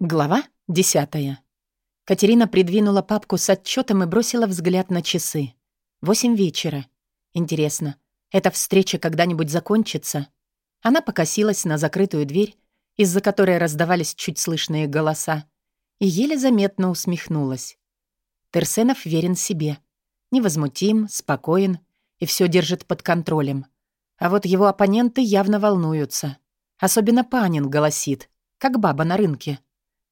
Глава десятая. Катерина придвинула папку с отчетом и бросила взгляд на часы. Восемь вечера. Интересно, эта встреча когда-нибудь закончится? Она покосилась на закрытую дверь, из-за которой раздавались чуть слышные голоса, и еле заметно усмехнулась. Терсенов верен себе. Невозмутим, спокоен и все держит под контролем. А вот его оппоненты явно волнуются. Особенно Панин голосит, как баба на рынке.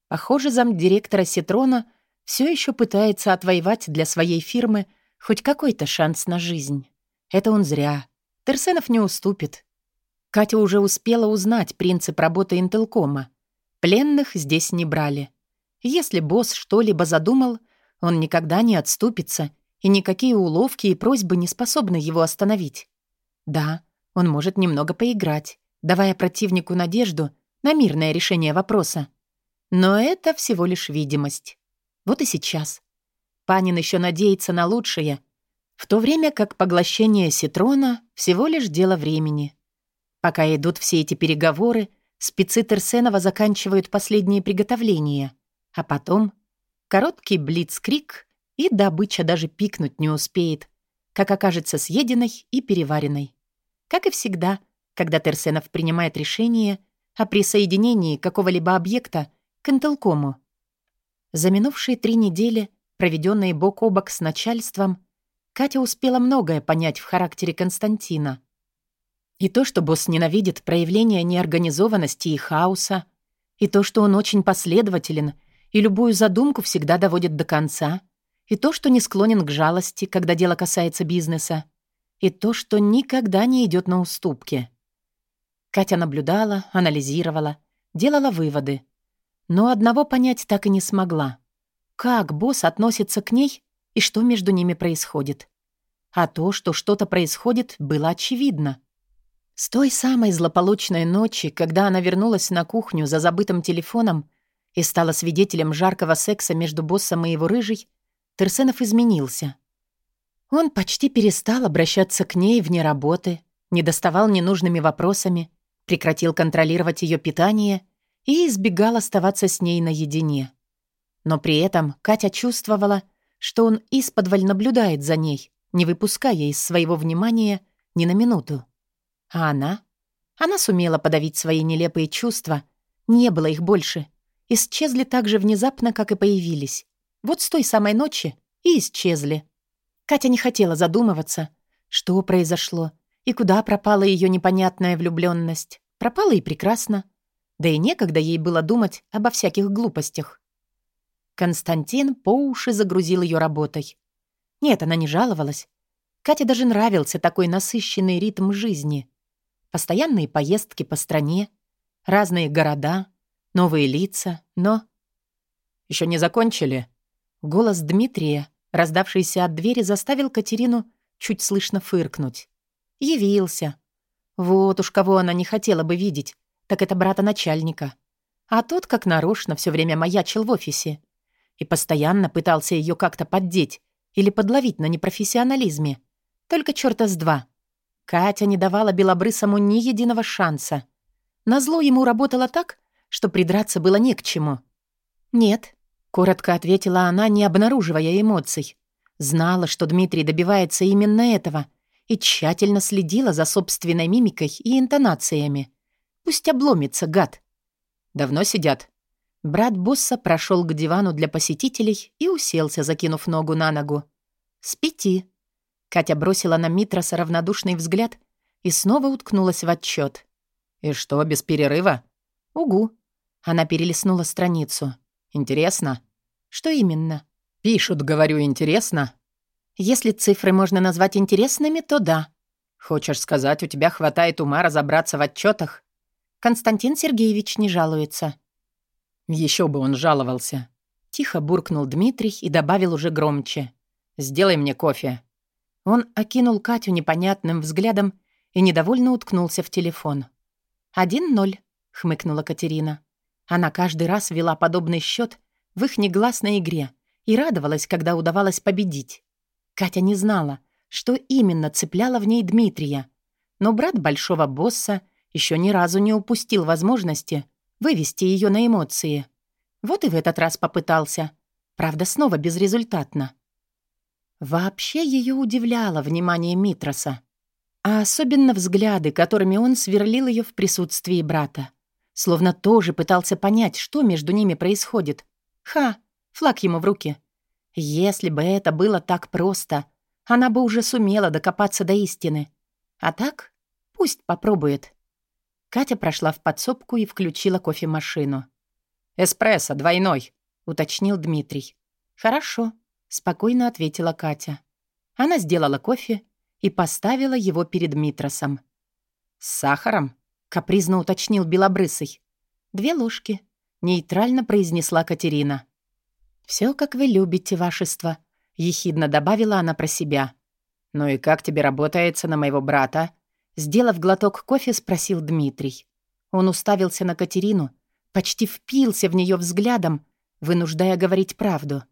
Похоже, замдиректора Ситрона все еще пытается отвоевать для своей фирмы хоть какой-то шанс на жизнь. Это он зря. Терсенов не уступит. Катя уже успела узнать принцип работы Интелкома. Пленных здесь не брали. Если босс что-либо задумал, он никогда не отступится, и никакие уловки и просьбы не способны его остановить. Да, он может немного поиграть, давая противнику надежду на мирное решение вопроса. Но это всего лишь видимость. Вот и сейчас. Панин еще надеется на лучшее, в то время как поглощение Ситрона всего лишь дело времени. Пока идут все эти переговоры, спецы Терсенова заканчивают последние приготовления, а потом короткий блицкрик, и добыча даже пикнуть не успеет, как окажется съеденной и переваренной. Как и всегда, когда Терсенов принимает решение о присоединении какого-либо объекта к Интелкому. За минувшие три недели, проведенные бок о бок с начальством, Катя успела многое понять в характере Константина. И то, что босс ненавидит проявление неорганизованности и хаоса, и то, что он очень последователен и любую задумку всегда доводит до конца, и то, что не склонен к жалости, когда дело касается бизнеса, и то, что никогда не идет на уступки. Катя наблюдала, анализировала, делала выводы — но одного понять так и не смогла. Как босс относится к ней и что между ними происходит? А то, что что-то происходит, было очевидно. С той самой злополучной ночи, когда она вернулась на кухню за забытым телефоном и стала свидетелем жаркого секса между боссом и его рыжей, Терсенов изменился. Он почти перестал обращаться к ней вне работы, не доставал ненужными вопросами, прекратил контролировать ее питание — и избегал оставаться с ней наедине. Но при этом Катя чувствовала, что он исподволь наблюдает за ней, не выпуская из своего внимания ни на минуту. А она? Она сумела подавить свои нелепые чувства, не было их больше, исчезли так же внезапно, как и появились. Вот с той самой ночи и исчезли. Катя не хотела задумываться, что произошло и куда пропала ее непонятная влюбленность. Пропала и прекрасно. Да и некогда ей было думать обо всяких глупостях. Константин по уши загрузил ее работой. Нет, она не жаловалась. Кате даже нравился такой насыщенный ритм жизни. Постоянные поездки по стране, разные города, новые лица, но... Еще не закончили?» Голос Дмитрия, раздавшийся от двери, заставил Катерину чуть слышно фыркнуть. Явился. Вот уж кого она не хотела бы видеть так это брата начальника. А тот, как нарочно, все время маячил в офисе и постоянно пытался ее как-то поддеть или подловить на непрофессионализме. Только черта с два. Катя не давала Белобрысому ни единого шанса. Назло ему работало так, что придраться было не к чему. «Нет», — коротко ответила она, не обнаруживая эмоций. Знала, что Дмитрий добивается именно этого и тщательно следила за собственной мимикой и интонациями. Пусть обломится, гад. Давно сидят. Брат босса прошел к дивану для посетителей и уселся, закинув ногу на ногу. «С пяти». Катя бросила на Митроса равнодушный взгляд и снова уткнулась в отчет. «И что, без перерыва?» «Угу». Она перелистнула страницу. «Интересно». «Что именно?» «Пишут, говорю, интересно». «Если цифры можно назвать интересными, то да». «Хочешь сказать, у тебя хватает ума разобраться в отчетах? Константин Сергеевич не жалуется». Еще бы он жаловался. Тихо буркнул Дмитрий и добавил уже громче. «Сделай мне кофе». Он окинул Катю непонятным взглядом и недовольно уткнулся в телефон. «Один ноль», — хмыкнула Катерина. Она каждый раз вела подобный счет в их негласной игре и радовалась, когда удавалось победить. Катя не знала, что именно цепляло в ней Дмитрия, но брат большого босса — еще ни разу не упустил возможности вывести ее на эмоции. Вот и в этот раз попытался. Правда, снова безрезультатно. Вообще ее удивляло внимание Митроса. А особенно взгляды, которыми он сверлил ее в присутствии брата. Словно тоже пытался понять, что между ними происходит. Ха, флаг ему в руки. Если бы это было так просто, она бы уже сумела докопаться до истины. А так, пусть попробует. Катя прошла в подсобку и включила кофемашину. «Эспрессо, двойной», — уточнил Дмитрий. «Хорошо», — спокойно ответила Катя. Она сделала кофе и поставила его перед Митросом. «С сахаром?» — капризно уточнил Белобрысый. «Две ложки», — нейтрально произнесла Катерина. «Все, как вы любите, вашество», — ехидно добавила она про себя. «Ну и как тебе работается на моего брата?» Сделав глоток кофе, спросил Дмитрий. Он уставился на Катерину, почти впился в нее взглядом, вынуждая говорить правду.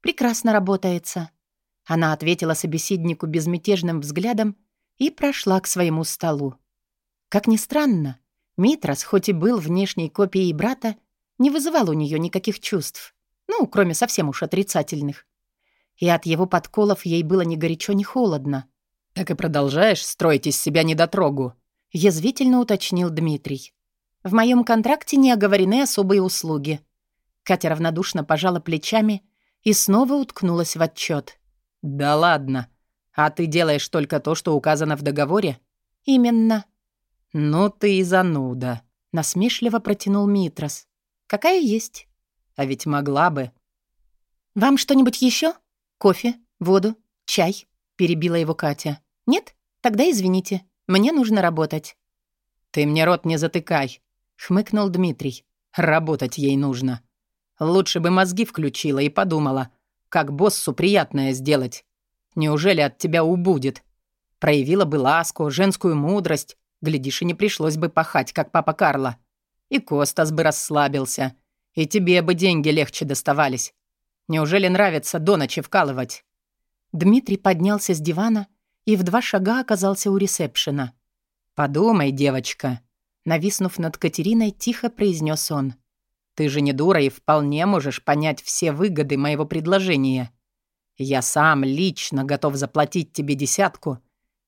«Прекрасно работается». Она ответила собеседнику безмятежным взглядом и прошла к своему столу. Как ни странно, Митрос, хоть и был внешней копией брата, не вызывал у нее никаких чувств. Ну, кроме совсем уж отрицательных. И от его подколов ей было ни горячо, ни холодно. «Так и продолжаешь строить из себя недотрогу?» — язвительно уточнил Дмитрий. «В моем контракте не оговорены особые услуги». Катя равнодушно пожала плечами и снова уткнулась в отчет. «Да ладно. А ты делаешь только то, что указано в договоре?» «Именно». «Ну ты и зануда», — насмешливо протянул Митрос. «Какая есть». «А ведь могла бы». «Вам что-нибудь еще? Кофе? Воду? Чай?» — перебила его Катя. «Нет? Тогда извините. Мне нужно работать». «Ты мне рот не затыкай», — хмыкнул Дмитрий. «Работать ей нужно. Лучше бы мозги включила и подумала, как боссу приятное сделать. Неужели от тебя убудет? Проявила бы ласку, женскую мудрость, глядишь, и не пришлось бы пахать, как папа Карло. И Костас бы расслабился, и тебе бы деньги легче доставались. Неужели нравится до ночи вкалывать?» Дмитрий поднялся с дивана и в два шага оказался у ресепшена. «Подумай, девочка», — нависнув над Катериной, тихо произнес он. «Ты же не дура и вполне можешь понять все выгоды моего предложения. Я сам лично готов заплатить тебе десятку,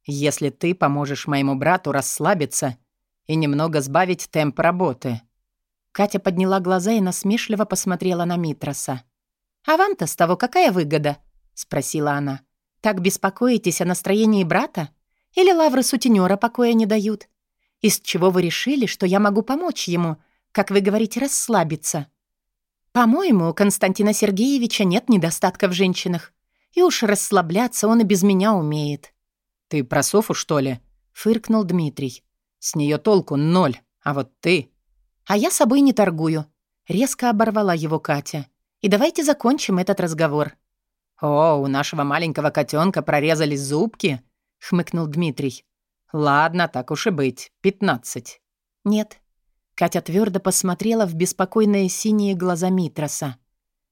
если ты поможешь моему брату расслабиться и немного сбавить темп работы». Катя подняла глаза и насмешливо посмотрела на Митроса. «А вам-то с того какая выгода?» — спросила она. Так беспокоитесь о настроении брата? Или лавры сутенера покоя не дают? Из чего вы решили, что я могу помочь ему, как вы говорите, расслабиться? По-моему, у Константина Сергеевича нет недостатка в женщинах. И уж расслабляться он и без меня умеет. «Ты про Софу, что ли?» — фыркнул Дмитрий. «С нее толку ноль, а вот ты...» «А я собой не торгую», — резко оборвала его Катя. «И давайте закончим этот разговор». «О, у нашего маленького котенка прорезались зубки?» — хмыкнул Дмитрий. «Ладно, так уж и быть. Пятнадцать». «Нет». Катя твердо посмотрела в беспокойные синие глаза Митроса.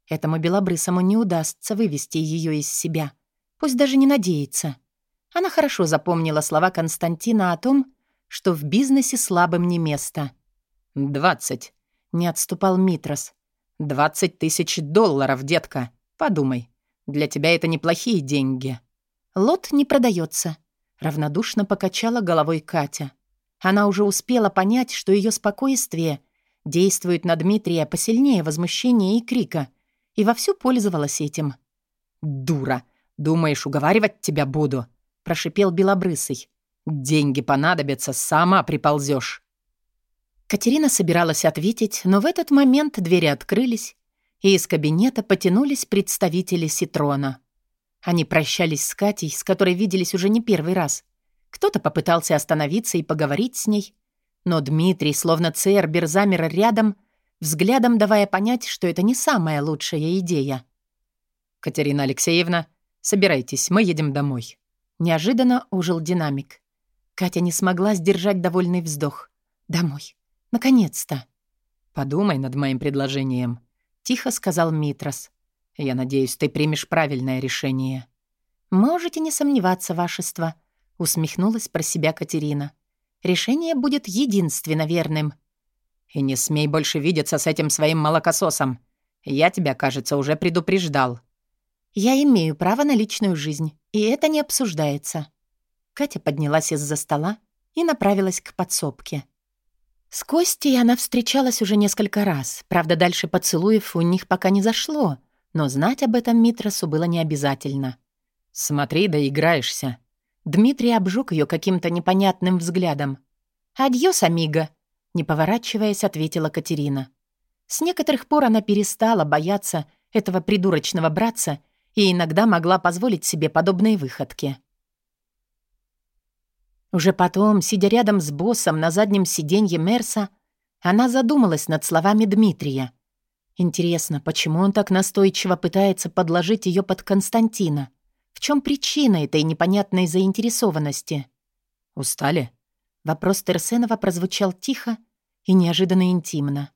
Этому белобрысому не удастся вывести ее из себя. Пусть даже не надеется. Она хорошо запомнила слова Константина о том, что в бизнесе слабым не место. «Двадцать», — не отступал Митрос. «Двадцать тысяч долларов, детка. Подумай, для тебя это неплохие деньги». «Лот не продается», — равнодушно покачала головой Катя. Она уже успела понять, что ее спокойствие действует на Дмитрия посильнее возмущения и крика, и вовсю пользовалась этим. «Дура! Думаешь, уговаривать тебя буду?» — прошипел Белобрысый. «Деньги понадобятся, сама приползешь». Катерина собиралась ответить, но в этот момент двери открылись, и из кабинета потянулись представители Ситрона. Они прощались с Катей, с которой виделись уже не первый раз. Кто-то попытался остановиться и поговорить с ней, но Дмитрий, словно Цербер, замер рядом, взглядом давая понять, что это не самая лучшая идея. «Катерина Алексеевна, собирайтесь, мы едем домой». Неожиданно ужил динамик. Катя не смогла сдержать довольный вздох. «Домой. Наконец-то». «Подумай над моим предложением», — тихо сказал Митрос. «Я надеюсь, ты примешь правильное решение». «Можете не сомневаться, вашество», — усмехнулась про себя Катерина. «Решение будет единственно верным». «И не смей больше видеться с этим своим молокососом. Я тебя, кажется, уже предупреждал». «Я имею право на личную жизнь, и это не обсуждается». Катя поднялась из-за стола и направилась к подсобке. С Костей она встречалась уже несколько раз. Правда, дальше поцелуев у них пока не зашло, но знать об этом Митросу было не обязательно. «Смотри, доиграешься». Дмитрий обжег ее каким-то непонятным взглядом. «Адьос, амиго», — не поворачиваясь, ответила Катерина. С некоторых пор она перестала бояться этого придурочного братца и иногда могла позволить себе подобные выходки. Уже потом, сидя рядом с боссом на заднем сиденье Мерса, она задумалась над словами Дмитрия. Интересно, почему он так настойчиво пытается подложить ее под Константина? В чем причина этой непонятной заинтересованности? «Устали?» Вопрос Терсенова прозвучал тихо и неожиданно интимно.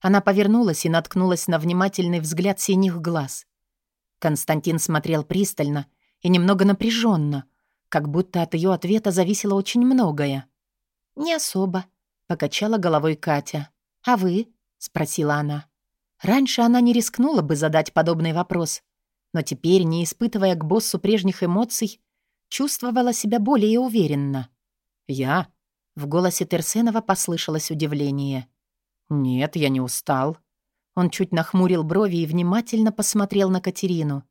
Она повернулась и наткнулась на внимательный взгляд синих глаз. Константин смотрел пристально и немного напряженно, как будто от ее ответа зависело очень многое. «Не особо», — покачала головой Катя. «А вы?» — спросила она. Раньше она не рискнула бы задать подобный вопрос, но теперь, не испытывая к боссу прежних эмоций, чувствовала себя более уверенно. «Я?» — в голосе Терсенова послышалось удивление. «Нет, я не устал». Он чуть нахмурил брови и внимательно посмотрел на Катерину.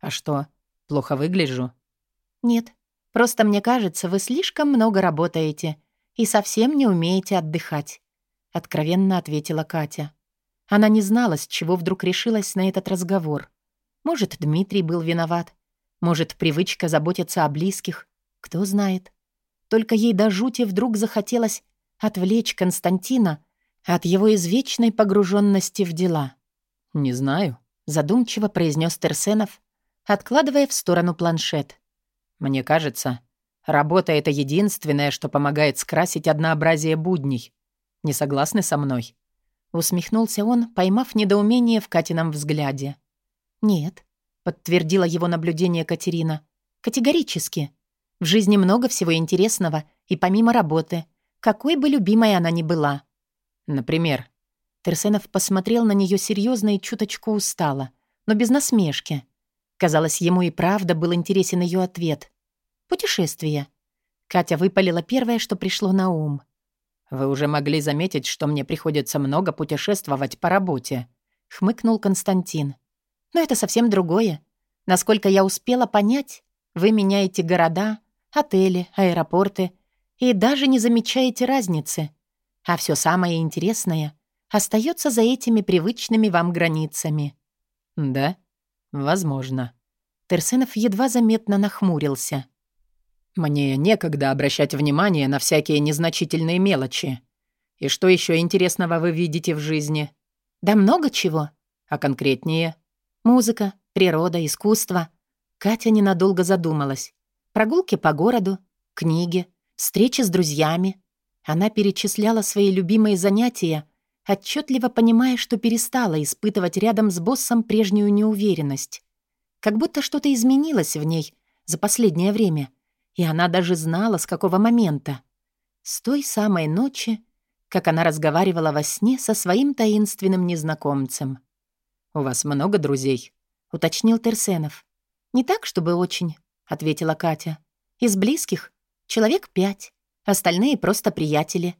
«А что, плохо выгляжу?» «Нет, просто мне кажется, вы слишком много работаете и совсем не умеете отдыхать», — откровенно ответила Катя. Она не знала, с чего вдруг решилась на этот разговор. Может, Дмитрий был виноват. Может, привычка заботиться о близких. Кто знает. Только ей до жути вдруг захотелось отвлечь Константина от его извечной погруженности в дела. «Не знаю», — задумчиво произнес Терсенов, откладывая в сторону планшет. «Мне кажется, работа — это единственное, что помогает скрасить однообразие будней. Не согласны со мной?» Усмехнулся он, поймав недоумение в Катином взгляде. «Нет», — подтвердила его наблюдение Катерина. «Категорически. В жизни много всего интересного, и помимо работы, какой бы любимой она ни была. Например, Терсенов посмотрел на нее серьезно и чуточку устало, но без насмешки. Казалось, ему и правда был интересен ее ответ. Путешествие. Катя выпалила первое, что пришло на ум. «Вы уже могли заметить, что мне приходится много путешествовать по работе», — хмыкнул Константин. «Но это совсем другое. Насколько я успела понять, вы меняете города, отели, аэропорты и даже не замечаете разницы. А все самое интересное остается за этими привычными вам границами. Да, возможно. Терсенов едва заметно нахмурился. Мне некогда обращать внимание на всякие незначительные мелочи. И что еще интересного вы видите в жизни? Да много чего. А конкретнее? Музыка, природа, искусство. Катя ненадолго задумалась. Прогулки по городу, книги, встречи с друзьями, она перечисляла свои любимые занятия, отчетливо понимая, что перестала испытывать рядом с боссом прежнюю неуверенность. Как будто что-то изменилось в ней за последнее время, и она даже знала, с какого момента. С той самой ночи, как она разговаривала во сне со своим таинственным незнакомцем. «У вас много друзей?» — уточнил Терсенов. «Не так, чтобы очень», — ответила Катя. «Из близких — человек пять. Остальные просто приятели.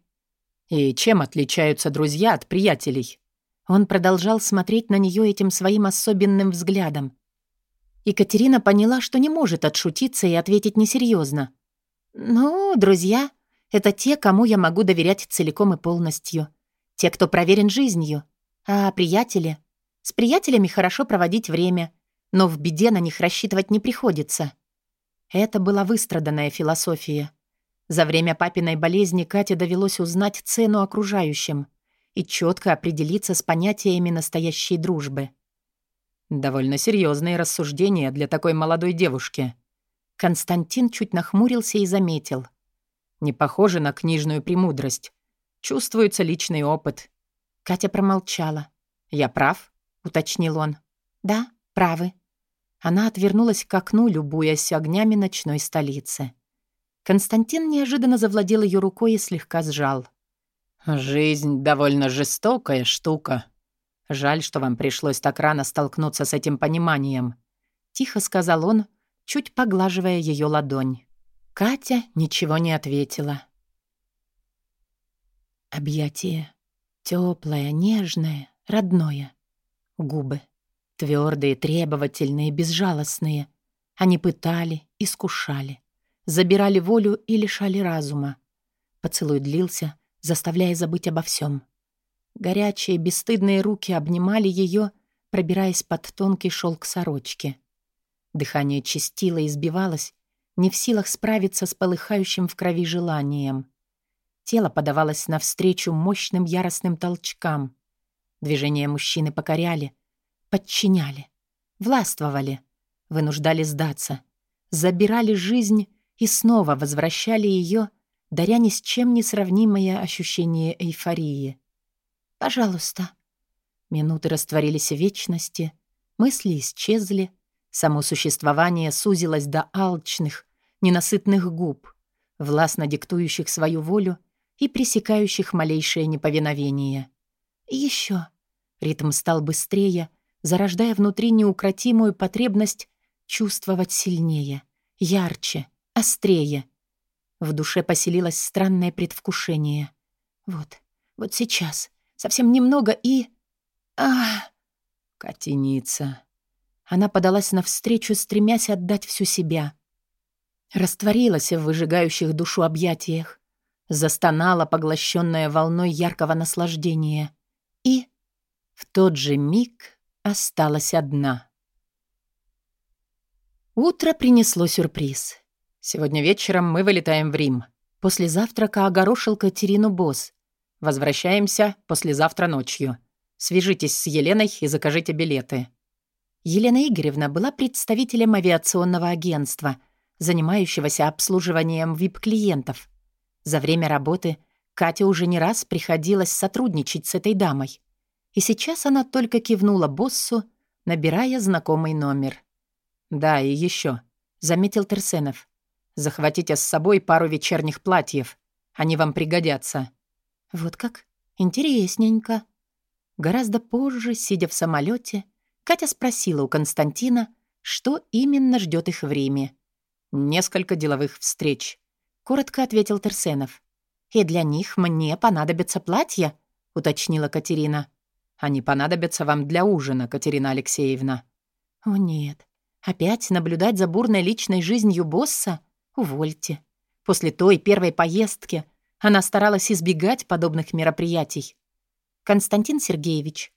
И чем отличаются друзья от приятелей? Он продолжал смотреть на нее этим своим особенным взглядом. Екатерина поняла, что не может отшутиться и ответить несерьезно. «Ну, друзья, это те, кому я могу доверять целиком и полностью. Те, кто проверен жизнью. А приятели? С приятелями хорошо проводить время, но в беде на них рассчитывать не приходится». Это была выстраданная философия. За время папиной болезни Кате довелось узнать цену окружающим и четко определиться с понятиями настоящей дружбы. Довольно серьезные рассуждения для такой молодой девушки. Константин чуть нахмурился и заметил. Не похоже на книжную премудрость. Чувствуется личный опыт. Катя промолчала. «Я прав?» — уточнил он. «Да, правы». Она отвернулась к окну, любуясь огнями ночной столицы. Константин неожиданно завладел ее рукой и слегка сжал. «Жизнь довольно жестокая штука. Жаль, что вам пришлось так рано столкнуться с этим пониманием», — тихо сказал он, чуть поглаживая ее ладонь. Катя ничего не ответила. Объятие. Теплое, нежное, родное. Губы. Твердые, требовательные, безжалостные. Они пытали, искушали. Забирали волю и лишали разума. Поцелуй длился, заставляя забыть обо всем. Горячие, бесстыдные руки обнимали ее, пробираясь под тонкий шелк сорочки. Дыхание чистило и сбивалось, не в силах справиться с полыхающим в крови желанием. Тело подавалось навстречу мощным яростным толчкам. Движения мужчины покоряли, подчиняли, властвовали, вынуждали сдаться, забирали жизнь и снова возвращали ее, даря ни с чем не сравнимое ощущение эйфории. «Пожалуйста». Минуты растворились в вечности, мысли исчезли, само существование сузилось до алчных, ненасытных губ, властно диктующих свою волю и пресекающих малейшее неповиновение. Еще. Ритм стал быстрее, зарождая внутри неукротимую потребность чувствовать сильнее, ярче, острее. В душе поселилось странное предвкушение. Вот, вот сейчас, Совсем немного и... а Котеница. Она подалась навстречу, стремясь отдать всю себя. Растворилась в выжигающих душу объятиях. Застонала, поглощенная волной яркого наслаждения. И в тот же миг осталась одна. Утро принесло сюрприз. Сегодня вечером мы вылетаем в Рим. После завтрака огорошил Катерину босс. Возвращаемся послезавтра ночью. Свяжитесь с Еленой и закажите билеты». Елена Игоревна была представителем авиационного агентства, занимающегося обслуживанием VIP-клиентов. За время работы Катя уже не раз приходилось сотрудничать с этой дамой. И сейчас она только кивнула боссу, набирая знакомый номер. «Да, и еще», — заметил Терсенов. «Захватите с собой пару вечерних платьев. Они вам пригодятся». Вот как? Интересненько. Гораздо позже, сидя в самолете, Катя спросила у Константина, что именно ждет их в Риме. «Несколько деловых встреч», — коротко ответил Терсенов. «И для них мне понадобятся платья?» — уточнила Катерина. «Они понадобятся вам для ужина, Катерина Алексеевна». «О нет, опять наблюдать за бурной личной жизнью босса? Увольте. После той первой поездки она старалась избегать подобных мероприятий. «Константин Сергеевич,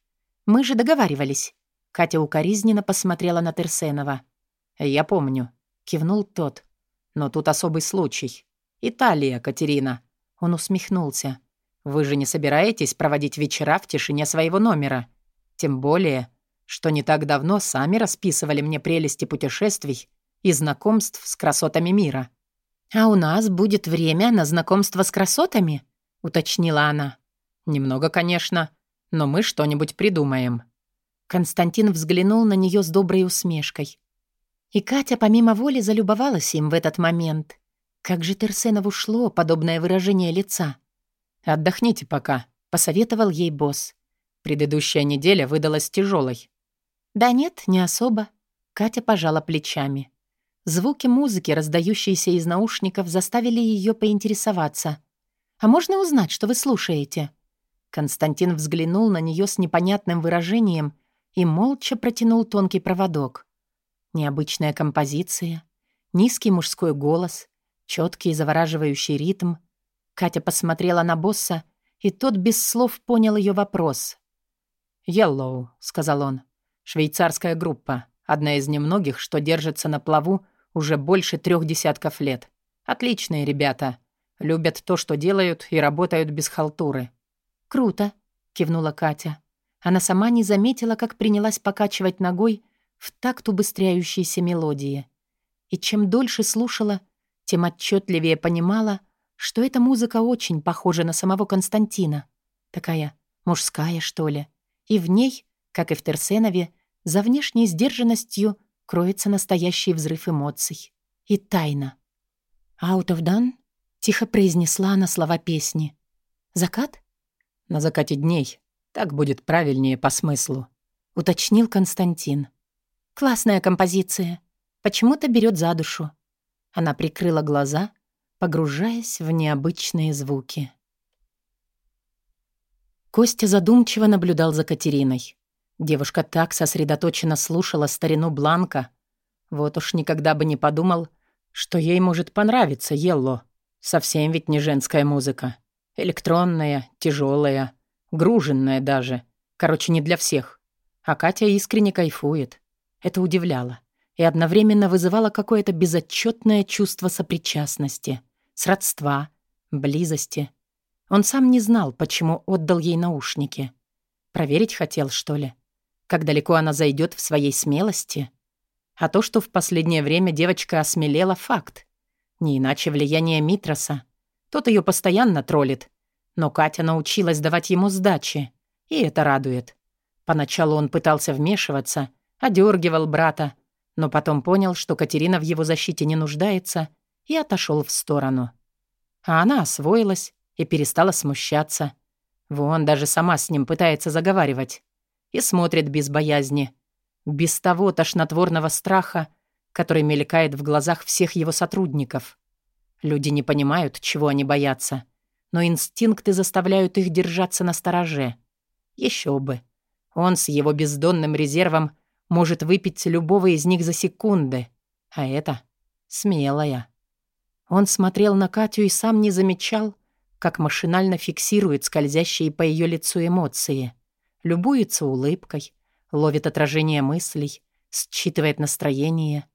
мы же договаривались». Катя укоризненно посмотрела на Терсенова. «Я помню», — кивнул тот. «Но тут особый случай. Италия, Катерина». Он усмехнулся. «Вы же не собираетесь проводить вечера в тишине своего номера? Тем более, что не так давно сами расписывали мне прелести путешествий и знакомств с красотами мира. «А у нас будет время на знакомство с красотами?» — уточнила она. «Немного, конечно, но мы что-нибудь придумаем». Константин взглянул на нее с доброй усмешкой. И Катя помимо воли залюбовалась им в этот момент. Как же Терсенову шло подобное выражение лица. «Отдохните пока», — посоветовал ей босс. Предыдущая неделя выдалась тяжелой. «Да нет, не особо». Катя пожала плечами. Звуки музыки, раздающиеся из наушников, заставили ее поинтересоваться. «А можно узнать, что вы слушаете?» Константин взглянул на нее с непонятным выражением и молча протянул тонкий проводок. Необычная композиция, низкий мужской голос, четкий завораживающий ритм. Катя посмотрела на босса, и тот без слов понял ее вопрос. «Yellow», — сказал он, — «швейцарская группа, одна из немногих, что держится на плаву уже больше трех десятков лет. Отличные ребята. Любят то, что делают, и работают без халтуры. «Круто», — кивнула Катя. Она сама не заметила, как принялась покачивать ногой в такт убыстряющейся мелодии. И чем дольше слушала, тем отчетливее понимала, что эта музыка очень похожа на самого Константина. Такая мужская, что ли. И в ней, как и в Терсенове, за внешней сдержанностью кроется настоящий взрыв эмоций. И тайна. «Out of done?» — тихо произнесла она слова песни. «Закат?» «На закате дней», — Так будет правильнее по смыслу», — уточнил Константин. «Классная композиция. Почему-то берет за душу». Она прикрыла глаза, погружаясь в необычные звуки. Костя задумчиво наблюдал за Катериной. Девушка так сосредоточенно слушала старину Бланка. Вот уж никогда бы не подумал, что ей может понравиться Елло. Совсем ведь не женская музыка. Электронная, тяжелая, груженная даже. Короче, не для всех. А Катя искренне кайфует. Это удивляло и одновременно вызывало какое-то безотчетное чувство сопричастности, сродства, близости. Он сам не знал, почему отдал ей наушники. Проверить хотел, что ли? Как далеко она зайдет в своей смелости? А то, что в последнее время девочка осмелела, факт. Не иначе влияние Митроса. Тот ее постоянно троллит. Но Катя научилась давать ему сдачи. И это радует. Поначалу он пытался вмешиваться, одергивал брата, но потом понял, что Катерина в его защите не нуждается, и отошел в сторону. А она освоилась и перестала смущаться. Вон даже сама с ним пытается заговаривать. И смотрит без боязни. Без того тошнотворного страха, который мелькает в глазах всех его сотрудников. Люди не понимают, чего они боятся, но инстинкты заставляют их держаться на стороже. Еще бы. Он с его бездонным резервом может выпить любого из них за секунды. А это смелая. Он смотрел на Катю и сам не замечал, как машинально фиксирует скользящие по ее лицу эмоции. Любуется улыбкой, ловит отражение мыслей, считывает настроение.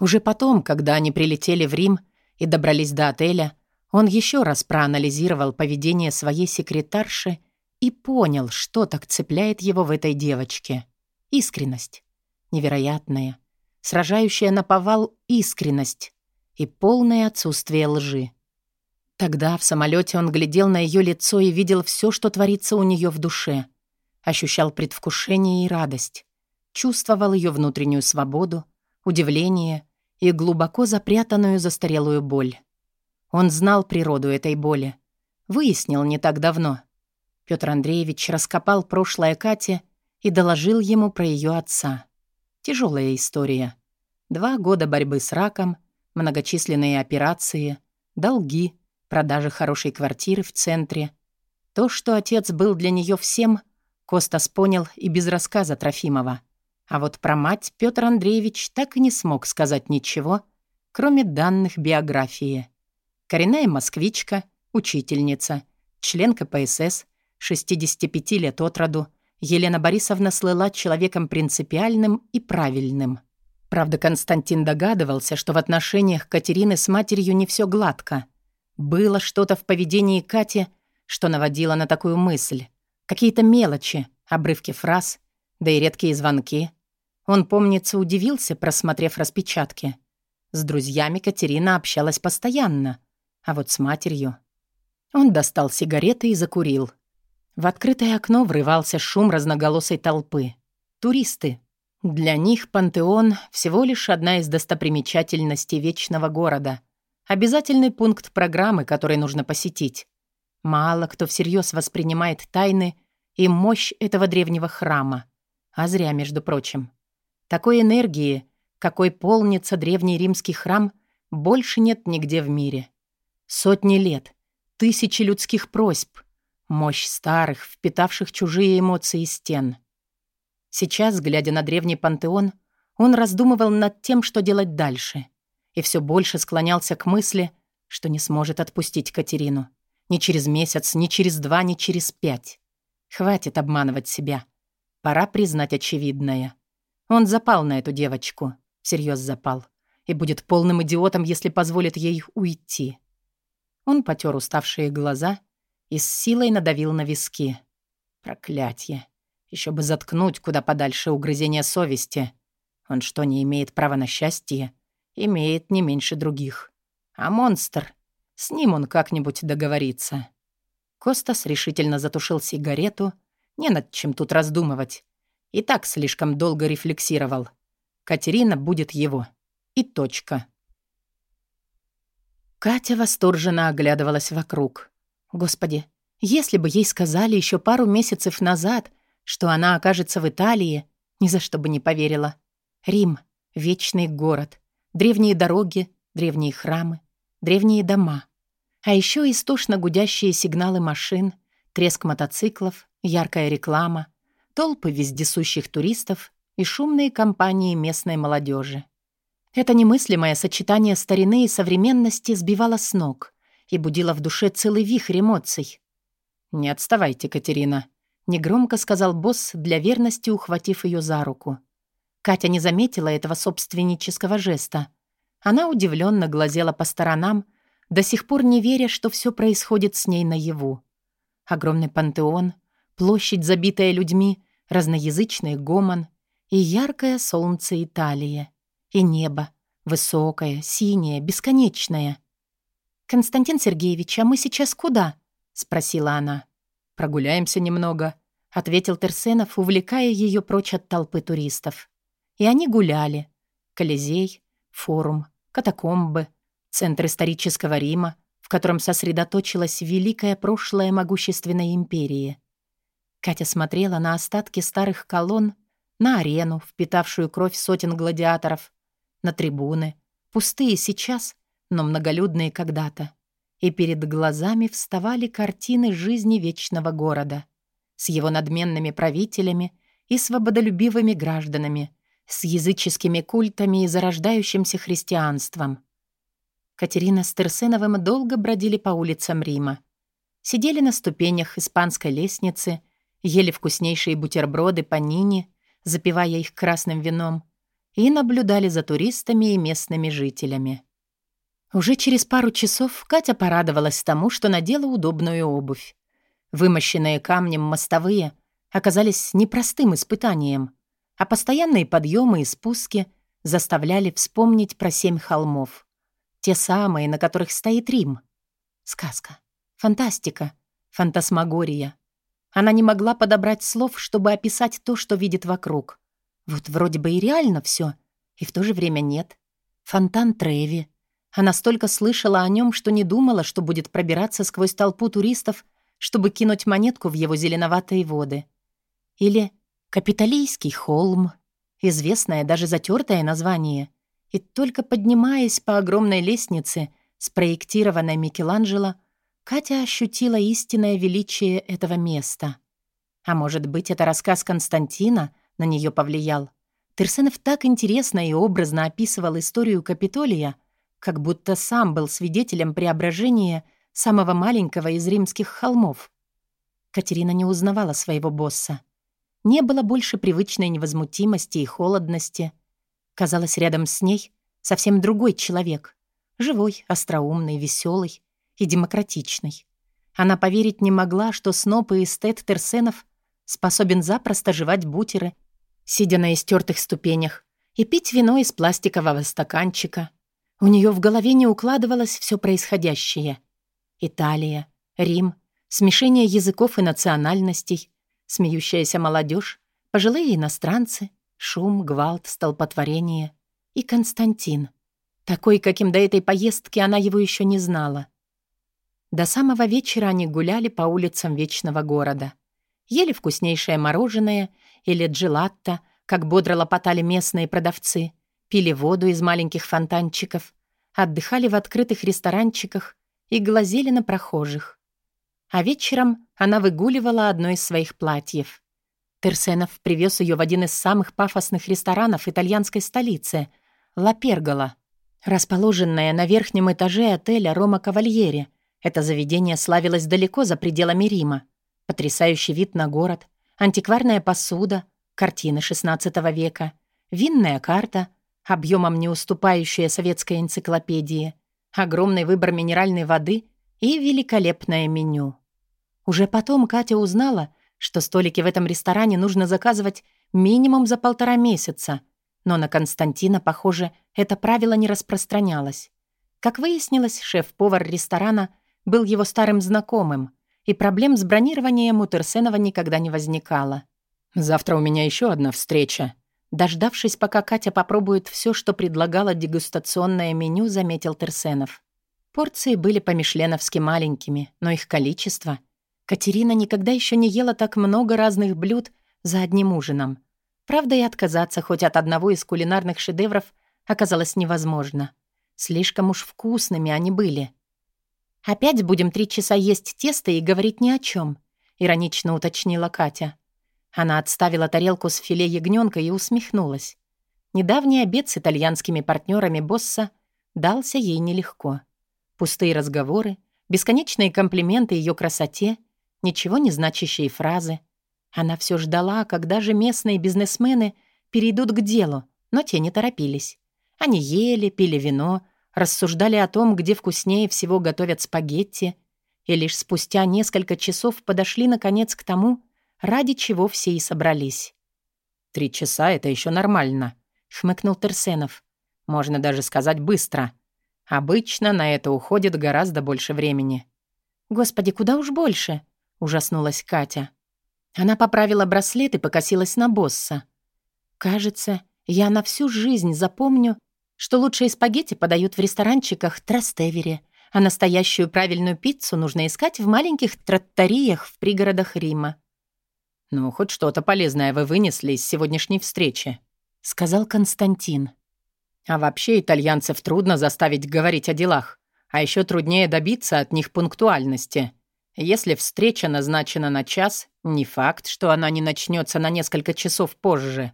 Уже потом, когда они прилетели в Рим и добрались до отеля, он еще раз проанализировал поведение своей секретарши и понял, что так цепляет его в этой девочке. Искренность невероятная, сражающая на повал искренность и полное отсутствие лжи. Тогда в самолете он глядел на ее лицо и видел все, что творится у нее в душе. Ощущал предвкушение и радость. Чувствовал ее внутреннюю свободу, удивление и глубоко запрятанную застарелую боль. Он знал природу этой боли. Выяснил не так давно. Петр Андреевич раскопал прошлое Кати и доложил ему про ее отца. Тяжелая история. Два года борьбы с раком, многочисленные операции, долги, продажа хорошей квартиры в центре. То, что отец был для нее всем, Костас понял и без рассказа Трофимова. А вот про мать Петр Андреевич так и не смог сказать ничего, кроме данных биографии. Коренная москвичка, учительница, член КПСС, 65 лет от роду, Елена Борисовна слыла человеком принципиальным и правильным. Правда, Константин догадывался, что в отношениях Катерины с матерью не все гладко. Было что-то в поведении Кати, что наводило на такую мысль. Какие-то мелочи, обрывки фраз, да и редкие звонки. Он, помнится, удивился, просмотрев распечатки. С друзьями Катерина общалась постоянно, а вот с матерью... Он достал сигареты и закурил — в открытое окно врывался шум разноголосой толпы. Туристы. Для них пантеон — всего лишь одна из достопримечательностей вечного города. Обязательный пункт программы, который нужно посетить. Мало кто всерьез воспринимает тайны и мощь этого древнего храма. А зря, между прочим. Такой энергии, какой полнится древний римский храм, больше нет нигде в мире. Сотни лет, тысячи людских просьб — Мощь старых, впитавших чужие эмоции стен. Сейчас, глядя на древний пантеон, он раздумывал над тем, что делать дальше, и все больше склонялся к мысли, что не сможет отпустить Катерину. Ни через месяц, ни через два, ни через пять. Хватит обманывать себя. Пора признать очевидное. Он запал на эту девочку. Всерьез запал. И будет полным идиотом, если позволит ей уйти. Он потер уставшие глаза и с силой надавил на виски. Проклятье. Еще бы заткнуть куда подальше угрызение совести. Он что, не имеет права на счастье? Имеет не меньше других. А монстр? С ним он как-нибудь договорится. Костас решительно затушил сигарету. Не над чем тут раздумывать. И так слишком долго рефлексировал. Катерина будет его. И точка. Катя восторженно оглядывалась вокруг. Господи, Если бы ей сказали еще пару месяцев назад, что она окажется в Италии, ни за что бы не поверила. Рим — вечный город, древние дороги, древние храмы, древние дома. А еще истошно гудящие сигналы машин, треск мотоциклов, яркая реклама, толпы вездесущих туристов и шумные компании местной молодежи. Это немыслимое сочетание старины и современности сбивало с ног и будило в душе целый вихрь эмоций. «Не отставайте, Катерина», — негромко сказал босс, для верности ухватив ее за руку. Катя не заметила этого собственнического жеста. Она удивленно глазела по сторонам, до сих пор не веря, что все происходит с ней наяву. Огромный пантеон, площадь, забитая людьми, разноязычный гомон и яркое солнце Италии. И небо, высокое, синее, бесконечное. «Константин Сергеевич, а мы сейчас куда?» — спросила она. «Прогуляемся немного», — ответил Терсенов, увлекая ее прочь от толпы туристов. И они гуляли. Колизей, форум, катакомбы, центр исторического Рима, в котором сосредоточилось великое прошлое могущественной империи. Катя смотрела на остатки старых колонн, на арену, впитавшую кровь сотен гладиаторов, на трибуны, пустые сейчас, но многолюдные когда-то. И перед глазами вставали картины жизни вечного города с его надменными правителями и свободолюбивыми гражданами, с языческими культами и зарождающимся христианством. Катерина с Терсеновым долго бродили по улицам Рима. Сидели на ступенях испанской лестницы, ели вкуснейшие бутерброды по Нине, запивая их красным вином, и наблюдали за туристами и местными жителями. Уже через пару часов Катя порадовалась тому, что надела удобную обувь. Вымощенные камнем мостовые оказались непростым испытанием — а постоянные подъемы и спуски заставляли вспомнить про семь холмов. Те самые, на которых стоит Рим. Сказка. Фантастика. Фантасмагория. Она не могла подобрать слов, чтобы описать то, что видит вокруг. Вот вроде бы и реально все, и в то же время нет. Фонтан Треви. Она столько слышала о нем, что не думала, что будет пробираться сквозь толпу туристов, чтобы кинуть монетку в его зеленоватые воды. Или Капитолийский холм, известное даже затертое название, и только поднимаясь по огромной лестнице, спроектированной Микеланджело, Катя ощутила истинное величие этого места. А может быть, это рассказ Константина на нее повлиял. Терсенов так интересно и образно описывал историю Капитолия, как будто сам был свидетелем преображения самого маленького из римских холмов. Катерина не узнавала своего босса. Не было больше привычной невозмутимости и холодности. Казалось, рядом с ней совсем другой человек. Живой, остроумный, веселый и демократичный. Она поверить не могла, что Сноп и эстет Терсенов способен запросто жевать бутеры, сидя на истертых ступенях, и пить вино из пластикового стаканчика. У нее в голове не укладывалось все происходящее. Италия, Рим, смешение языков и национальностей, смеющаяся молодежь, пожилые иностранцы, шум, гвалт, столпотворение и Константин. Такой, каким до этой поездки она его еще не знала. До самого вечера они гуляли по улицам вечного города. Ели вкуснейшее мороженое или джелатто, как бодро лопотали местные продавцы, пили воду из маленьких фонтанчиков, отдыхали в открытых ресторанчиках и глазели на прохожих. А вечером она выгуливала одно из своих платьев. Терсенов привез ее в один из самых пафосных ресторанов итальянской столицы — Ла Пергола, расположенное на верхнем этаже отеля «Рома Кавальери». Это заведение славилось далеко за пределами Рима. Потрясающий вид на город, антикварная посуда, картины XVI века, винная карта, объемом не уступающая советской энциклопедии, огромный выбор минеральной воды и великолепное меню. Уже потом Катя узнала, что столики в этом ресторане нужно заказывать минимум за полтора месяца, но на Константина, похоже, это правило не распространялось. Как выяснилось, шеф-повар ресторана был его старым знакомым, и проблем с бронированием у Терсенова никогда не возникало. «Завтра у меня еще одна встреча». Дождавшись, пока Катя попробует все, что предлагало дегустационное меню, заметил Терсенов. Порции были по-мишленовски маленькими, но их количество — Катерина никогда еще не ела так много разных блюд за одним ужином. Правда, и отказаться хоть от одного из кулинарных шедевров оказалось невозможно. Слишком уж вкусными они были. «Опять будем три часа есть тесто и говорить ни о чем, иронично уточнила Катя. Она отставила тарелку с филе ягненка и усмехнулась. Недавний обед с итальянскими партнерами босса дался ей нелегко. Пустые разговоры, бесконечные комплименты ее красоте, ничего не значащие фразы. Она все ждала, когда же местные бизнесмены перейдут к делу, но те не торопились. Они ели, пили вино, рассуждали о том, где вкуснее всего готовят спагетти, и лишь спустя несколько часов подошли, наконец, к тому, ради чего все и собрались. «Три часа — это еще нормально», хмыкнул Терсенов. Можно даже сказать быстро. Обычно на это уходит гораздо больше времени. Господи, куда уж больше, ужаснулась Катя. Она поправила браслет и покосилась на босса. Кажется, я на всю жизнь запомню, что лучшие спагетти подают в ресторанчиках Трастевере, а настоящую правильную пиццу нужно искать в маленьких тротториях в пригородах Рима. «Ну, хоть что-то полезное вы вынесли из сегодняшней встречи», — сказал Константин. «А вообще итальянцев трудно заставить говорить о делах, а еще труднее добиться от них пунктуальности. Если встреча назначена на час, не факт, что она не начнется на несколько часов позже».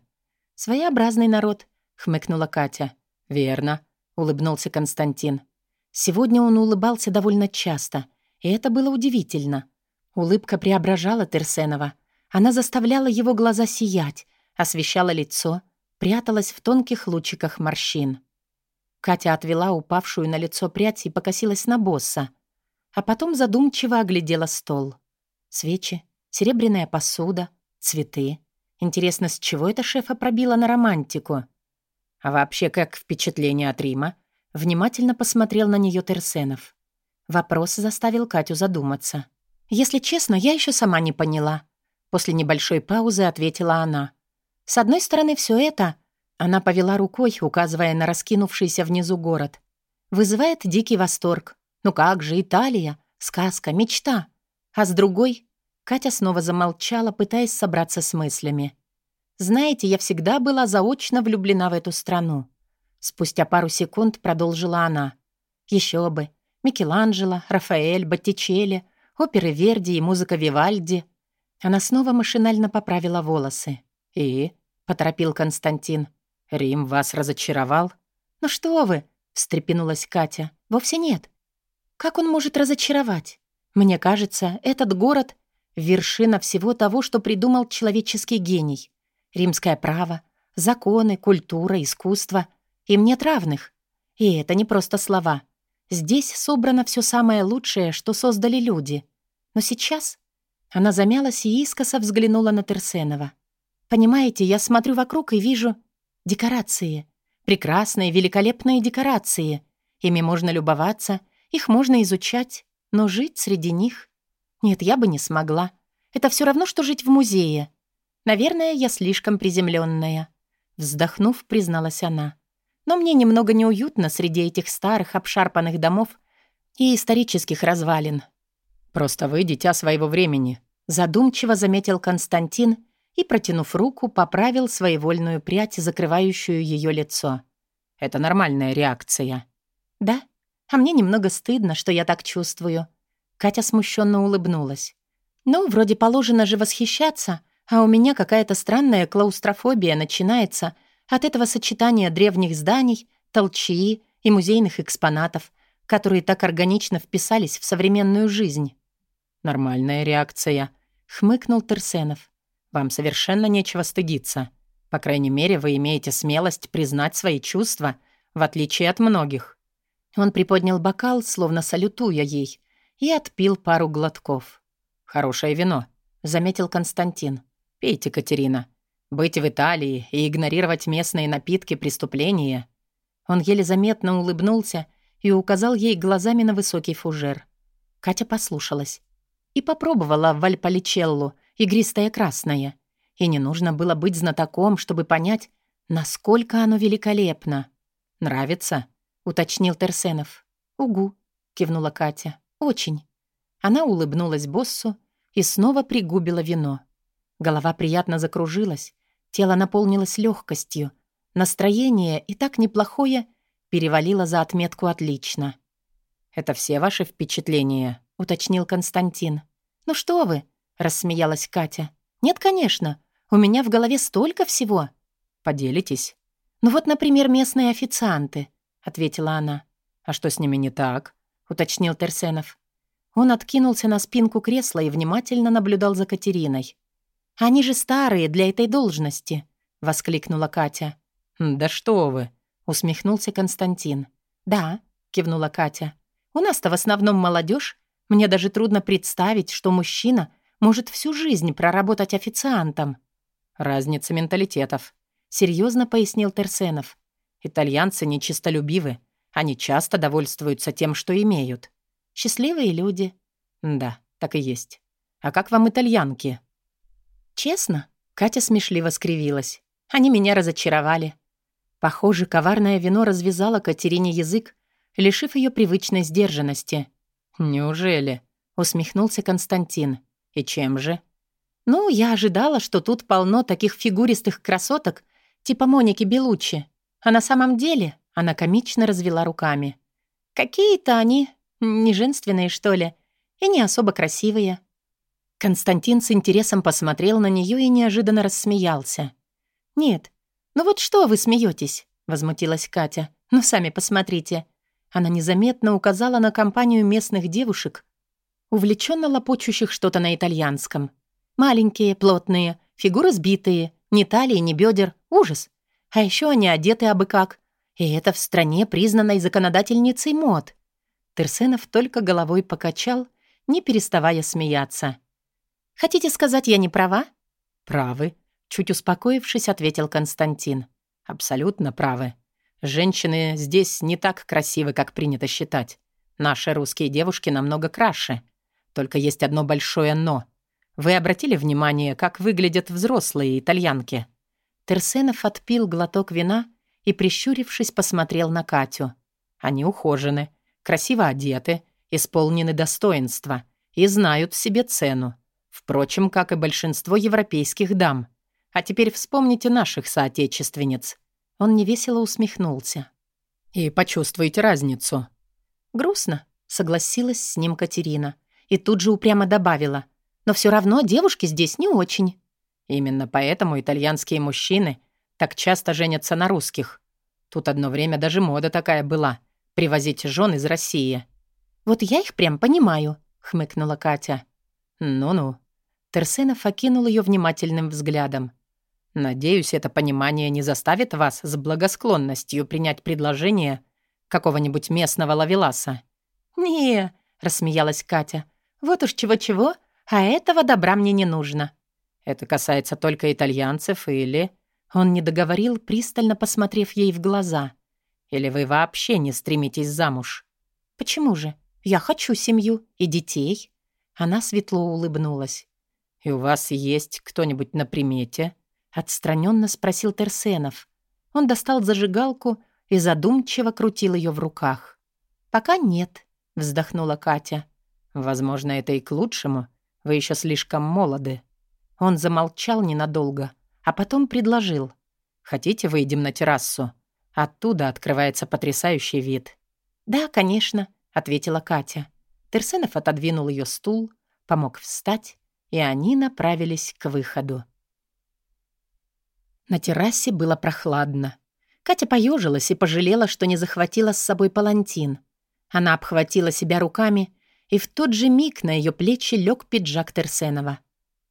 «Своеобразный народ», — хмыкнула Катя. «Верно», — улыбнулся Константин. Сегодня он улыбался довольно часто, и это было удивительно. Улыбка преображала Терсенова. Она заставляла его глаза сиять, освещала лицо, пряталась в тонких лучиках морщин. Катя отвела упавшую на лицо прядь и покосилась на босса, а потом задумчиво оглядела стол. Свечи, серебряная посуда, цветы. Интересно, с чего это шефа пробила на романтику? А вообще, как впечатление от Рима? Внимательно посмотрел на нее Терсенов. Вопрос заставил Катю задуматься. «Если честно, я еще сама не поняла». После небольшой паузы ответила она. С одной стороны, все это... Она повела рукой, указывая на раскинувшийся внизу город. Вызывает дикий восторг. Ну как же, Италия, сказка, мечта. А с другой... Катя снова замолчала, пытаясь собраться с мыслями. «Знаете, я всегда была заочно влюблена в эту страну». Спустя пару секунд продолжила она. Еще бы. Микеланджело, Рафаэль, Боттичелли, оперы Верди и музыка Вивальди. Она снова машинально поправила волосы. «И?» поторопил Константин. «Рим вас разочаровал?» «Ну что вы!» — встрепенулась Катя. «Вовсе нет. Как он может разочаровать? Мне кажется, этот город — вершина всего того, что придумал человеческий гений. Римское право, законы, культура, искусство. Им нет равных. И это не просто слова. Здесь собрано все самое лучшее, что создали люди. Но сейчас...» Она замялась и искоса взглянула на Терсенова. Понимаете, я смотрю вокруг и вижу декорации. Прекрасные, великолепные декорации. Ими можно любоваться, их можно изучать, но жить среди них... Нет, я бы не смогла. Это все равно, что жить в музее. Наверное, я слишком приземленная. Вздохнув, призналась она. Но мне немного неуютно среди этих старых обшарпанных домов и исторических развалин. «Просто вы дитя своего времени», задумчиво заметил Константин и, протянув руку, поправил своевольную прядь, закрывающую ее лицо. «Это нормальная реакция». «Да? А мне немного стыдно, что я так чувствую». Катя смущенно улыбнулась. «Ну, вроде положено же восхищаться, а у меня какая-то странная клаустрофобия начинается от этого сочетания древних зданий, толчии и музейных экспонатов, которые так органично вписались в современную жизнь». «Нормальная реакция», — хмыкнул Терсенов. Вам совершенно нечего стыдиться. По крайней мере, вы имеете смелость признать свои чувства, в отличие от многих». Он приподнял бокал, словно салютуя ей, и отпил пару глотков. «Хорошее вино», — заметил Константин. «Пейте, Катерина. Быть в Италии и игнорировать местные напитки — преступление». Он еле заметно улыбнулся и указал ей глазами на высокий фужер. Катя послушалась и попробовала вальполичеллу — игристое красное. И не нужно было быть знатоком, чтобы понять, насколько оно великолепно. «Нравится?» — уточнил Терсенов. «Угу», — кивнула Катя. «Очень». Она улыбнулась боссу, и снова пригубила вино. Голова приятно закружилась, тело наполнилось легкостью. Настроение, и так неплохое, перевалило за отметку «отлично». «Это все ваши впечатления?» — уточнил Константин. «Ну что вы?» — рассмеялась Катя. «Нет, конечно. У меня в голове столько всего». «Поделитесь?» «Ну вот, например, местные официанты», — ответила она. «А что с ними не так?» — уточнил Терсенов. Он откинулся на спинку кресла и внимательно наблюдал за Катериной. «Они же старые для этой должности», — воскликнула Катя. «Да что вы!» — усмехнулся Константин. «Да», — кивнула Катя. «У нас-то в основном молодежь. Мне даже трудно представить, что мужчина может всю жизнь проработать официантом». «Разница менталитетов», — серьезно пояснил Терсенов. «Итальянцы нечистолюбивы. Они часто довольствуются тем, что имеют». «Счастливые люди». «Да, так и есть. А как вам итальянки?» «Честно?» — Катя смешливо скривилась. «Они меня разочаровали. Похоже, коварное вино развязало Катерине язык, лишив ее привычной сдержанности. «Неужели?» — усмехнулся Константин. «И чем же?» «Ну, я ожидала, что тут полно таких фигуристых красоток, типа Моники Белуччи. А на самом деле она комично развела руками. Какие-то они не женственные, что ли, и не особо красивые». Константин с интересом посмотрел на нее и неожиданно рассмеялся. «Нет, «Ну вот что вы смеетесь?» — возмутилась Катя. «Ну, сами посмотрите». Она незаметно указала на компанию местных девушек, увлеченно лопочущих что-то на итальянском. Маленькие, плотные, фигуры сбитые, ни талии, ни бедер. Ужас. А еще они одеты абы как. И это в стране, признанной законодательницей мод. Терсенов только головой покачал, не переставая смеяться. «Хотите сказать, я не права?» «Правы», Чуть успокоившись, ответил Константин. «Абсолютно правы. Женщины здесь не так красивы, как принято считать. Наши русские девушки намного краше. Только есть одно большое «но». Вы обратили внимание, как выглядят взрослые итальянки?» Терсенов отпил глоток вина и, прищурившись, посмотрел на Катю. Они ухожены, красиво одеты, исполнены достоинства и знают себе цену. Впрочем, как и большинство европейских дам. А теперь вспомните наших соотечественниц». Он невесело усмехнулся. «И почувствуйте разницу». «Грустно», — согласилась с ним Катерина. И тут же упрямо добавила. «Но все равно девушки здесь не очень». «Именно поэтому итальянские мужчины так часто женятся на русских. Тут одно время даже мода такая была — привозить жен из России». «Вот я их прям понимаю», — хмыкнула Катя. «Ну-ну». Терсенов окинул ее внимательным взглядом. Надеюсь, это понимание не заставит вас с благосклонностью принять предложение какого-нибудь местного лавеласа». «Не», — рассмеялась Катя, — «вот уж чего-чего, а этого добра мне не нужно». «Это касается только итальянцев или...» Он не договорил, пристально посмотрев ей в глаза. «Или вы вообще не стремитесь замуж?» «Почему же? Я хочу семью и детей». Она светло улыбнулась. «И у вас есть кто-нибудь на примете?» Отстраненно спросил Терсенов. Он достал зажигалку и задумчиво крутил ее в руках. «Пока нет», — вздохнула Катя. «Возможно, это и к лучшему. Вы еще слишком молоды». Он замолчал ненадолго, а потом предложил. «Хотите, выйдем на террасу? Оттуда открывается потрясающий вид». «Да, конечно», — ответила Катя. Терсенов отодвинул ее стул, помог встать, и они направились к выходу. На террасе было прохладно. Катя поежилась и пожалела, что не захватила с собой палантин. Она обхватила себя руками, и в тот же миг на ее плечи лег пиджак Терсенова.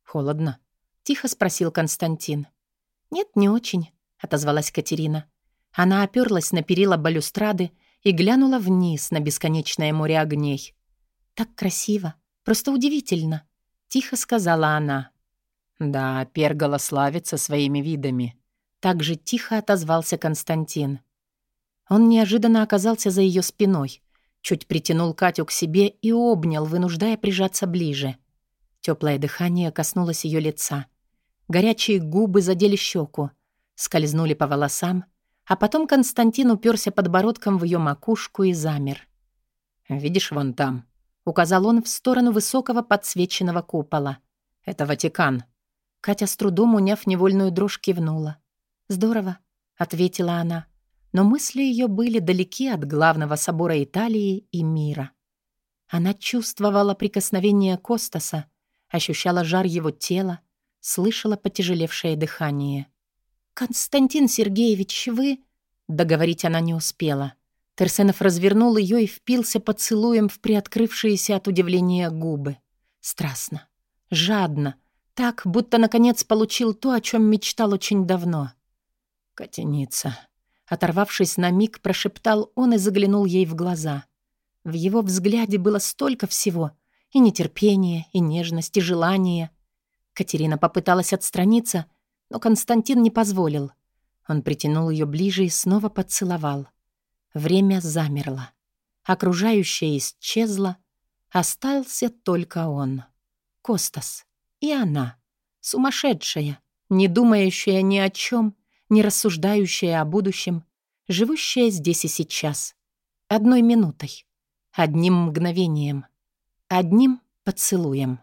«Холодно?» — тихо спросил Константин. «Нет, не очень», — отозвалась Катерина. Она оперлась на перила балюстрады и глянула вниз на бесконечное море огней. «Так красиво, просто удивительно», — тихо сказала она. «Да, Пергола славится своими видами», — так же тихо отозвался Константин. Он неожиданно оказался за ее спиной, чуть притянул Катю к себе и обнял, вынуждая прижаться ближе. Теплое дыхание коснулось ее лица. Горячие губы задели щеку, скользнули по волосам, а потом Константин уперся подбородком в ее макушку и замер. «Видишь вон там, указал он в сторону высокого подсвеченного купола. «Это Ватикан». Катя с трудом, уняв невольную дрожь, кивнула. «Здорово», — ответила она. Но мысли ее были далеки от главного собора Италии и мира. Она чувствовала прикосновение Костаса, ощущала жар его тела, слышала потяжелевшее дыхание. «Константин Сергеевич, вы...» Договорить она не успела. Терсенов развернул ее и впился поцелуем в приоткрывшиеся от удивления губы. Страстно, жадно, так, будто наконец получил то, о чем мечтал очень давно. «Котеница», оторвавшись на миг, прошептал он и заглянул ей в глаза. В его взгляде было столько всего — и нетерпение, и нежность, и желание. Катерина попыталась отстраниться, но Константин не позволил. Он притянул ее ближе и снова поцеловал. Время замерло. Окружающее исчезло. Остался только он. Костас. И она. Сумасшедшая, не думающая ни о чем, не рассуждающая о будущем, живущая здесь и сейчас. Одной минутой. Одним мгновением. Одним поцелуем.